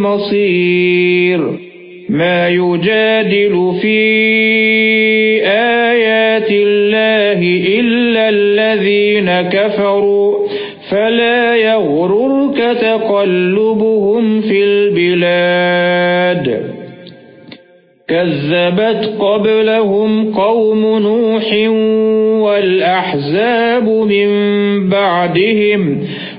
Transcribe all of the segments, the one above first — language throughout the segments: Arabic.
المصير. ما يجادل في آيات الله إلا الذين كفروا فلا يغررك تقلبهم في البلاد. كذبت قبلهم قوم نوح والأحزاب من بعدهم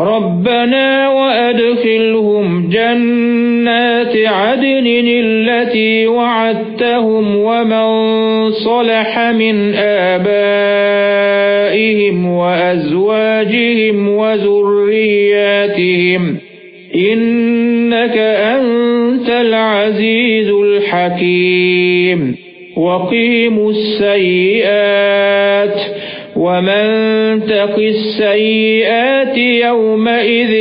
رَبَّنَا وَأَدْخِلْهُمْ جَنَّاتِ عَدْنٍ الَّتِي وَعَدتَّهُمْ وَمَن صَلَحَ مِنْ آبَائِهِمْ وَأَزْوَاجِهِمْ وَذُرِّيَّاتِهِمْ إِنَّكَ أَنْتَ الْعَزِيزُ الْحَكِيمُ وَقِهِمُ السَّيِّئَاتِ وَمَن تَقِ السَّيِّئَاتِ يَوْمَئِذٍ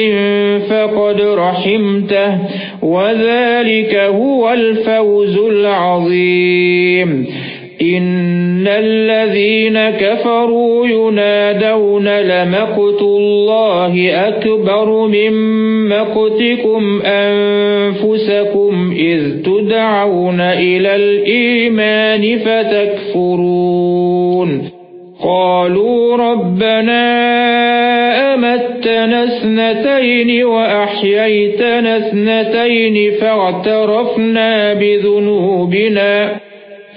فَقَدْ رَحِمْتَهُ وَذَلِكَ هُوَ الْفَوْزُ الْعَظِيمُ إِنَّ الَّذِينَ كَفَرُوا يُنَادَوْنَ لَمَقْتُ اللَّهِ أَكْبَرُ مِن مَّقْتِكُمْ أَنفُسَكُمْ إِذْ تُدْعَوْنَ إِلَى الْإِيمَانِ فَتَكْفُرُونَ قالوا ربنا أمتنا اثنتين وأحييتنا اثنتين فاعترفنا بذنوبنا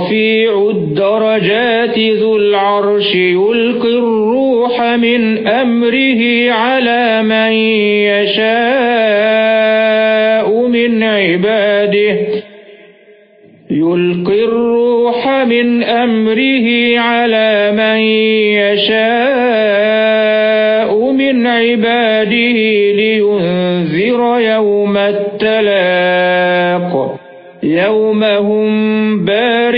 رَفِيعُ الدَّرَجَاتِ ذُو الْعَرْشِ يُلْقِي الرُّوحَ مِنْ أَمْرِهِ عَلَى مَن يَشَاءُ مِنْ عِبَادِهِ. يُلْقِي الرُّوحَ مِنْ أَمْرِهِ عَلَى مَن يَشَاءُ مِنْ عِبَادِهِ لِيُنذِرَ يَوْمَ التَّلَاقِ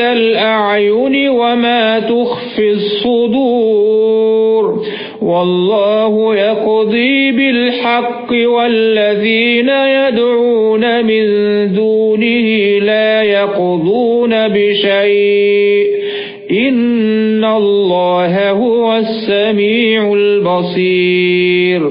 الأعين وما تخفي الصدور والله يقضي بالحق والذين يدعون من دونه لا يقضون بشيء إن الله هو السميع البصير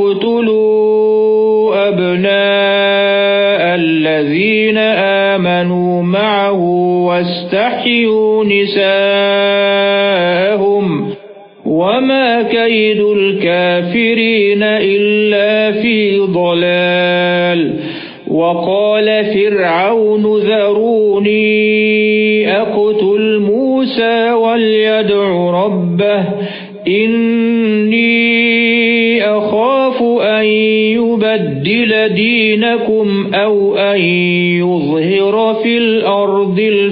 وَاسْتَحْيُوا نِسَاءَهُمْ وَمَا كَيْدُ الْكَافِرِينَ إِلَّا فِي ضَلَالٍ. وَقَالَ فِرْعَوْنُ ذَرُونِي أَقْتُلْ مُوسَى وَلْيَدْعُ رَبَّهُ إِنِّي أَخَافُ أَن يُبَدِّلَ دِينَكُمْ أَوْ أَن يُظْهِرَ فِي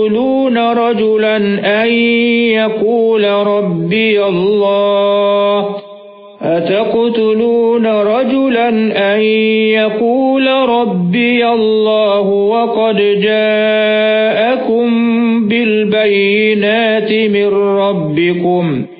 أَتَقْتُلُونَ رَجُلًا أَن يَقُولَ رَبِّيَ اللَّهُ. أَتَقْتُلُونَ رَجُلًا أَن يَقُولَ رَبِّيَ اللَّهُ وَقَدْ جَاءَكُم بِالْبَيِّنَاتِ مِن رَّبِّكُمْ.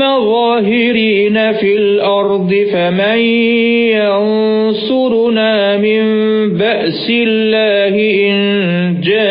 ظَاهِرِينَ فِي الْأَرْضِ فَمَن يَنصُرُنَا مِن بَأْسِ اللَّهِ إِن جَاءَنَا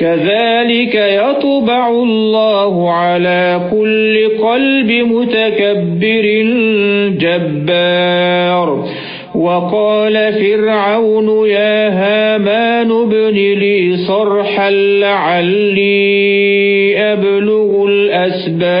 كَذَلِكَ يَطْبَعُ اللَّهُ عَلَى كُلِّ قَلْبِ مُتَكَبِّرٍ جَبَّارٍ. وَقَالَ فِرْعَوْنُ يَا هَامَانُ ابْنِ لِي صَرْحًا لَعَلِّي أَبْلُغُ الْأَسْبَابَ.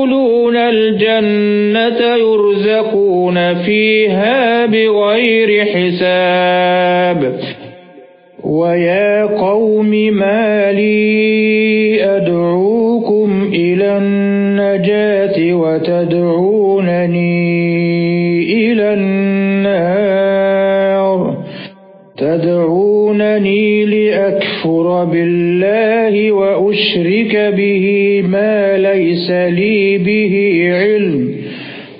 يَدْخُلُونَ الْجَنَّةَ يُرْزَقُونَ فِيهَا بِغَيْرِ حِسَابٍ. وَيَا قَوْمِ مَا لِي أَدْعُوكُمْ إِلَى النَّجَاةِ وَتَدْعُونَنِي إِلَى النَّارِ. تَدْعُونَنِي لِأَكْفُرَ بِاللَّهِ وَأُشْرِكَ بِهِ مَا لَيْسَ لِي بِهِ عِلْمٌ.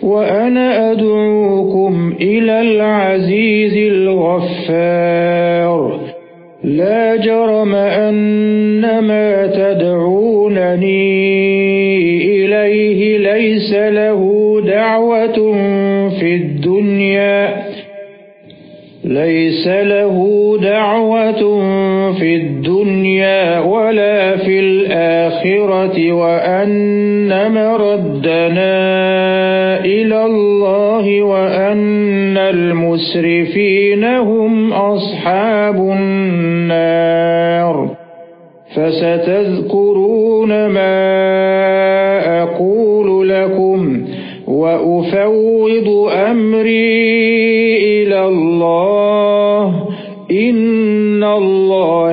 وَأَنَا أَدْعُوكُمْ إِلَى الْعَزِيزِ الْغَفَّارِ. لا جرم أن ما تدعونني إليه ليس له دعوة في الدنيا. ليس له دعوة في الدنيا ولا في الآخرة وأن مردنا إلى الله وأن المسرفين هم أصحاب النار فستذكرون ما أقول لكم وأفوض أمري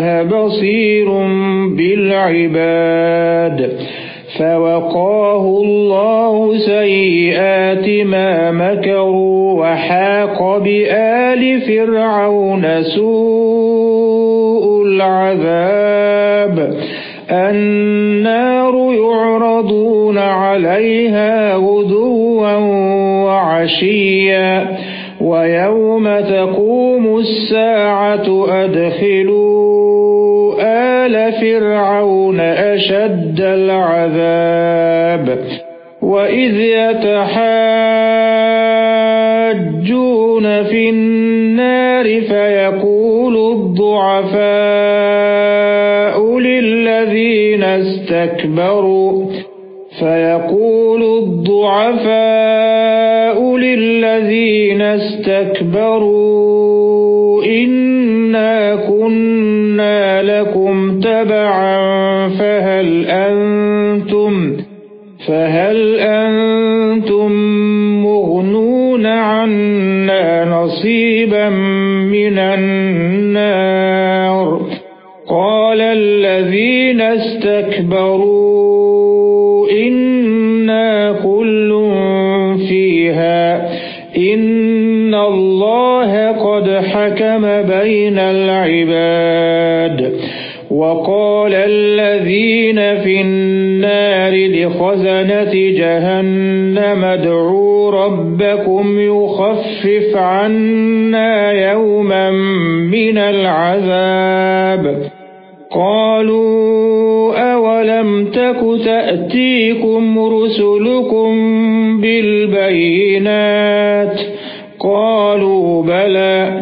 بَصِيرٌ بِالْعِبَادِ فَوَقَاهُ اللَّهُ سَيِّئَاتِ مَا مَكَرُوا وَحَاقَ بِآلِ فِرْعَوْنَ سُوءُ الْعَذَابِ النَّارُ يُعْرَضُونَ عَلَيْهَا غُدُوًّا وَعَشِيًّا وَيَوْمَ تَقُومُ السَّاعَةُ أَدْخِلُوا أشد العذاب وإذ يتحاجون في النار فيقول الضعفاء للذين استكبروا فيقول الضعفاء للذين استكبروا إنا كنا تبعا فهل أنتم فهل أنتم مغنون عنا نصيبا من النار؟ قال الذين استكبروا إنا كل فيها إن الله قد حكم بين العباد وقال الذين في النار لخزنة جهنم ادعوا ربكم يخفف عنا يوما من العذاب. قالوا أولم تك تأتيكم رسلكم بالبينات؟ قالوا بلى.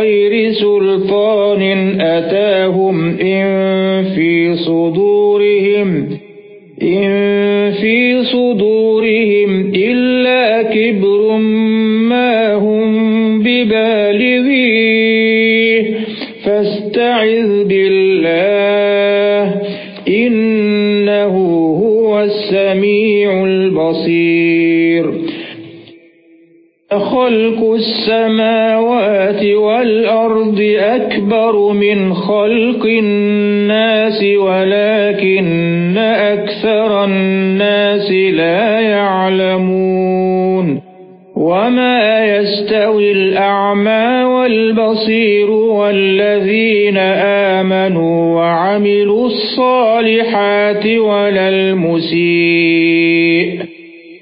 الصالحات ولا المسيء.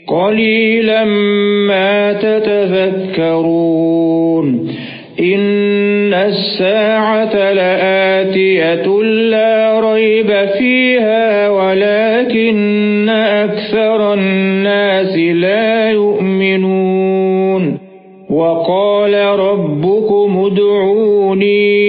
قليلا ما تتذكرون. إن الساعة لآتية لا ريب فيها ولكن أكثر الناس لا يؤمنون. وقال ربكم ادعوني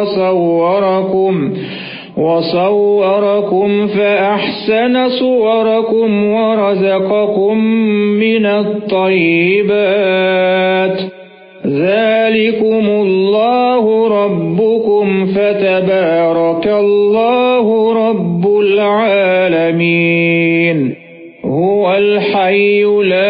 وصوركم وصوركم فأحسن صوركم ورزقكم من الطيبات. ذَلِكُمُ اللَّهُ رَبُّكُمْ فَتَبَارَكَ اللَّهُ رَبُّ الْعَالَمِينَ. هُوَ الْحَيُّ لَا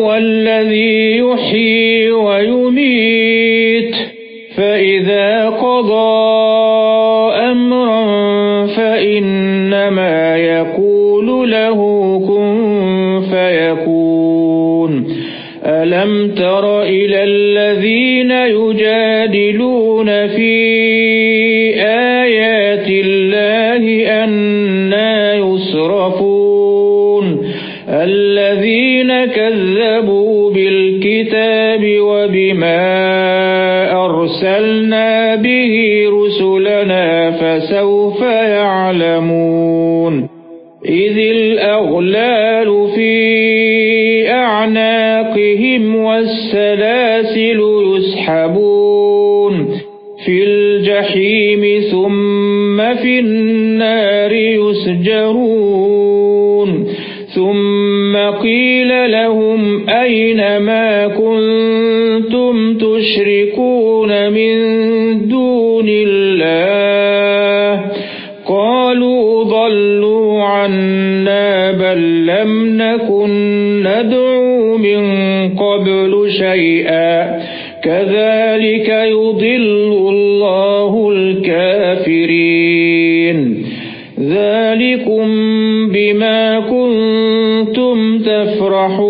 هُوَ الَّذِي يُحْيِي وَيُمِيتُ فَإِذَا قَضَى وَبِمَا أَرْسَلْنَا بِهِ رُسُلَنَا فَسَوْفَ يَعْلَمُونَ إِذِ الْأَغْلَالُ فِي أَعْنَاقِهِمْ وَالسَّلَاسِلُ يُسْحَبُونَ فِي الْجَحِيمِ ثُمَّ فِي النَّارِ يُسْجَرُونَ ثُمَّ قِيلَ لَهُمْ أَيْنَ مَا مِن دُونِ اللَّهِ. قَالُوا ضَلُّوا عَنَّا بَل لَّمْ نَكُن نَّدْعُو مِن قَبْلُ شَيْئًا. كَذَلِكَ يُضِلُّ اللَّهُ الْكَافِرِينَ. ذَلِكُمْ بِمَا كُنتُمْ تَفْرَحُونَ.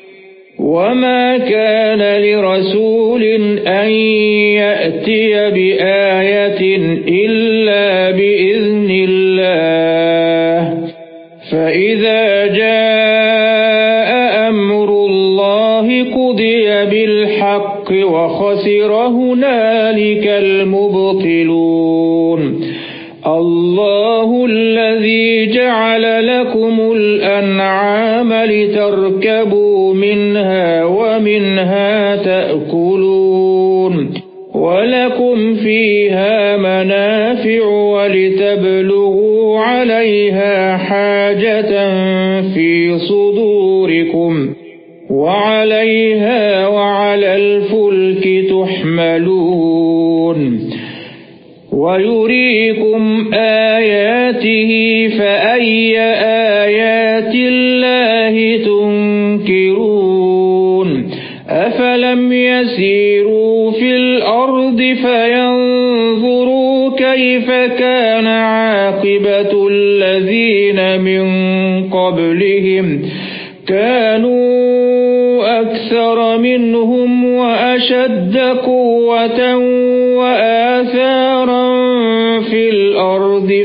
وَمَا كَانَ لِرَسُولٍ أَن يَأْتِيَ بِآيَةٍ إِلَّا بِإِذْنِ اللَّهِ فَإِذَا جَاءَ أَمْرُ اللَّهِ قُضِيَ بِالْحَقِّ وَخَسِرَ هُنَالِكَ الْمُبْطِلُونَ اللَّهُ الَّذِي جَعَلَ لَكُمُ الْأَنْعَامَ لِتَرْكَبُوا مِنْهَا وَمِنْهَا تَأْكُلُونَ وَلَكُمْ فِيهَا مَنَافِعُ وَلِتَبْلُغُوا عَلَيْهَا حَاجَةً فِي صُدُورِكُمْ وَعَلَيْهَا وَعَلَى الْفُلْكِ تُحْمَلُونَ وَيُرِيكُمْ آيَاتِهِ فَأَيَّ آيَاتِ اللَّهِ تُنكِرُونَ أَفَلَمْ يَسِيرُوا فِي الْأَرْضِ فَيَنظُرُوا كَيْفَ كَانَ عَاقِبَةُ الَّذِينَ مِن قَبْلِهِمْ كَانُوا أَكْثَرَ مِنْهُمْ وَأَشَدَّ قُوَّةً